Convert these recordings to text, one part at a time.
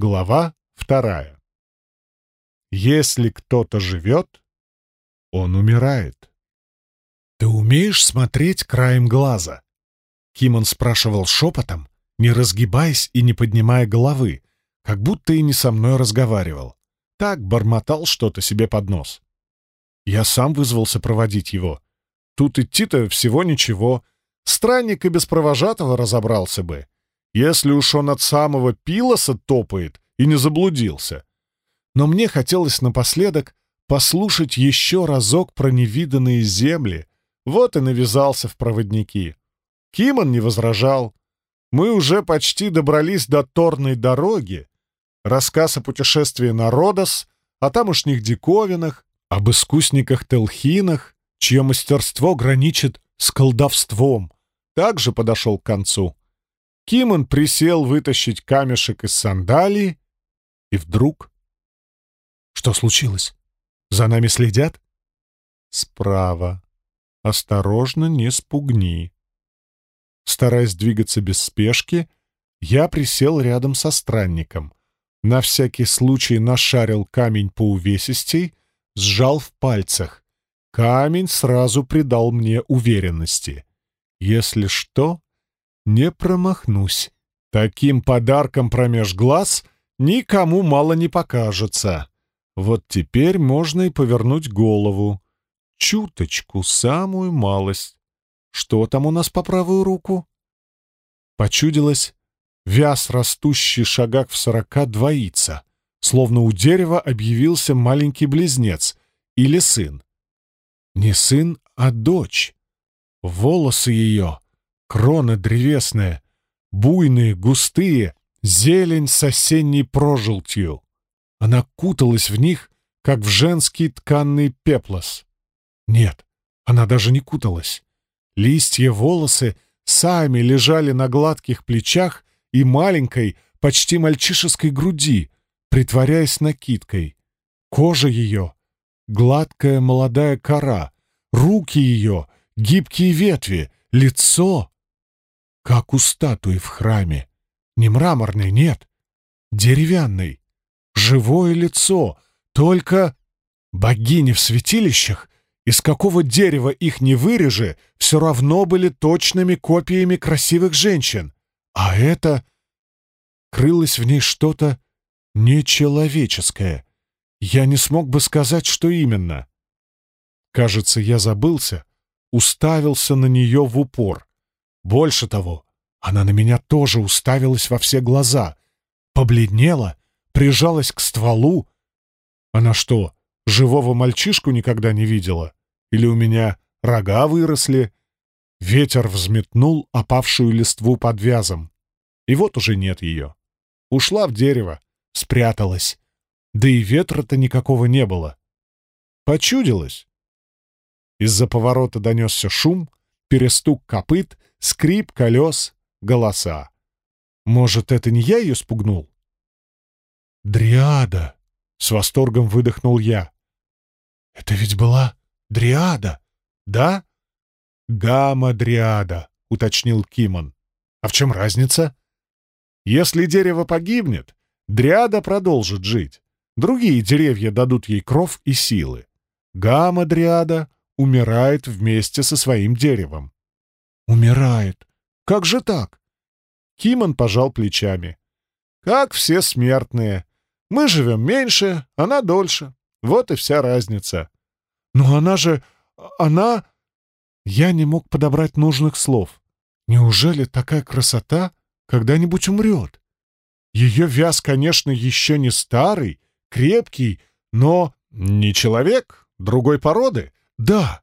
Глава вторая. Если кто-то живет, он умирает. «Ты умеешь смотреть краем глаза?» Кимон спрашивал шепотом, не разгибаясь и не поднимая головы, как будто и не со мной разговаривал. Так бормотал что-то себе под нос. Я сам вызвался проводить его. Тут идти-то всего ничего. Странник и без провожатого разобрался бы. Если уж он от самого Пилоса топает и не заблудился. Но мне хотелось напоследок послушать еще разок про невиданные земли. Вот и навязался в проводники. Кимон не возражал. Мы уже почти добрались до Торной дороги. Рассказ о путешествии на Родос, о тамошних диковинах, об искусниках-телхинах, чье мастерство граничит с колдовством, также подошел к концу. Кимон присел вытащить камешек из сандалии, и вдруг... Что случилось? За нами следят? Справа. Осторожно, не спугни. Стараясь двигаться без спешки, я присел рядом со странником. На всякий случай нашарил камень по увесистей, сжал в пальцах. Камень сразу придал мне уверенности. Если что, не промахнусь. Таким подарком промеж глаз никому мало не покажется. Вот теперь можно и повернуть голову. Чуточку, самую малость. Что там у нас по правую руку? Почудилось, вяз растущий шагах в сорока двоится, словно у дерева объявился маленький близнец или сын. Не сын, а дочь. Волосы ее, кроны древесные, буйные, густые, зелень с осенней прожелтью. Она куталась в них, как в женский тканный пеплос. Нет, она даже не куталась. Листья волосы сами лежали на гладких плечах и маленькой, почти мальчишеской груди, притворяясь накидкой. Кожа ее — гладкая молодая кора, руки ее — гибкие ветви, лицо — как у статуи в храме. Не мраморный, нет, деревянный, живое лицо, только богини в святилищах из какого дерева их не вырежи, все равно были точными копиями красивых женщин. А это... Крылось в ней что-то нечеловеческое. Я не смог бы сказать, что именно. Кажется, я забылся, уставился на нее в упор. Больше того, она на меня тоже уставилась во все глаза. Побледнела, прижалась к стволу. Она что, живого мальчишку никогда не видела? Или у меня рога выросли? Ветер взметнул опавшую листву под вязом. И вот уже нет ее. Ушла в дерево, спряталась. Да и ветра-то никакого не было. Почудилось. Из-за поворота донесся шум, перестук копыт, скрип колес, голоса. Может, это не я ее спугнул? «Дриада!» — с восторгом выдохнул я. «Это ведь была Дриада, да?» «Гамма-дриада», — уточнил Кимон. «А в чем разница?» «Если дерево погибнет, дриада продолжит жить. Другие деревья дадут ей кров и силы. Гамма-дриада умирает вместе со своим деревом». «Умирает? Как же так?» Кимон пожал плечами. «Как все смертные. Мы живем меньше, она дольше. Вот и вся разница». «Но она же... она...» Я не мог подобрать нужных слов. Неужели такая красота когда-нибудь умрет? Ее вяз, конечно, еще не старый, крепкий, но не человек, другой породы. Да.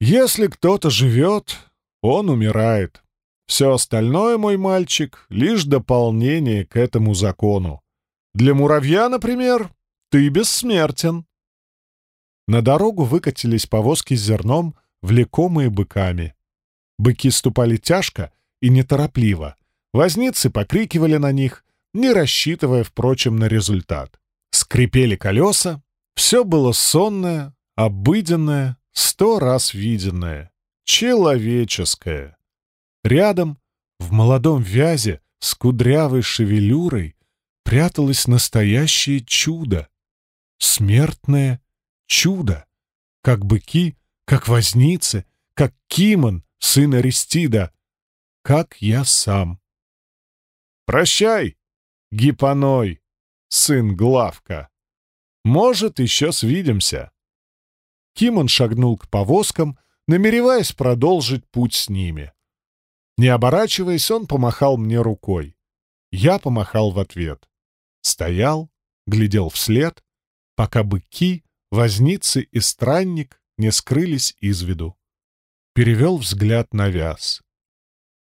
Если кто-то живет, он умирает. Все остальное, мой мальчик, лишь дополнение к этому закону. Для муравья, например, ты бессмертен. На дорогу выкатились повозки с зерном, влекомые быками. Быки ступали тяжко и неторопливо. Возницы покрикивали на них, не рассчитывая, впрочем, на результат. Скрипели колеса. Все было сонное, обыденное, сто раз виденное, человеческое. Рядом, в молодом вязе, с кудрявой шевелюрой, пряталось настоящее чудо. Смертное чудо. Как быки, как возницы, как Кимон, сын Аристида, как я сам. «Прощай, Гипоной, сын Главка. Может, еще свидимся». Кимон шагнул к повозкам, намереваясь продолжить путь с ними. Не оборачиваясь, он помахал мне рукой. Я помахал в ответ. Стоял, глядел вслед, пока быки, возницы и странник не скрылись из виду. Перевел взгляд на вяз.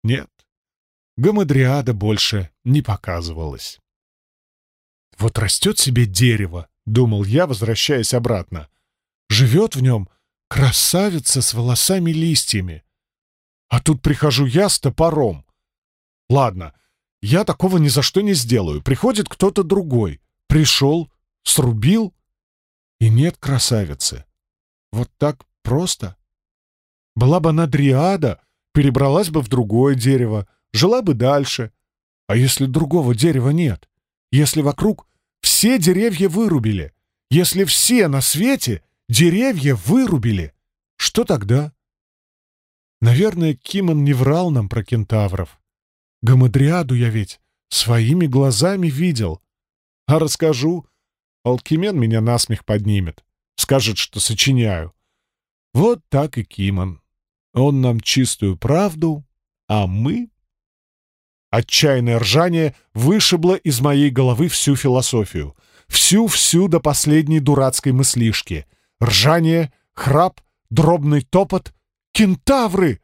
Нет, гамадриада больше не показывалась. «Вот растет себе дерево», — думал я, возвращаясь обратно. «Живет в нем красавица с волосами-листьями. А тут прихожу я с топором. Ладно, я такого ни за что не сделаю. Приходит кто-то другой. Пришел, срубил, и нет красавицы. Вот так просто. Была бы она дриада, перебралась бы в другое дерево, жила бы дальше. А если другого дерева нет? Если вокруг все деревья вырубили? Если все на свете деревья вырубили? Что тогда? Наверное, Кимон не врал нам про кентавров. Гамадриаду я ведь своими глазами видел. А расскажу, Алкимен меня насмех поднимет. Скажет, что сочиняю. Вот так и Кимон. Он нам чистую правду, а мы... Отчаянное ржание вышибло из моей головы всю философию. Всю-всю до последней дурацкой мыслишки. Ржание, храп, дробный топот. Кентавры!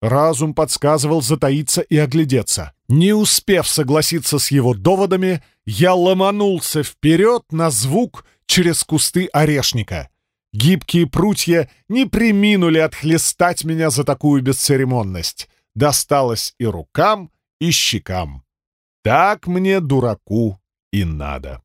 Разум подсказывал затаиться и оглядеться. Не успев согласиться с его доводами, я ломанулся вперед на звук через кусты орешника. Гибкие прутья не приминули отхлестать меня за такую бесцеремонность. Досталось и рукам, и щекам. Так мне, дураку, и надо.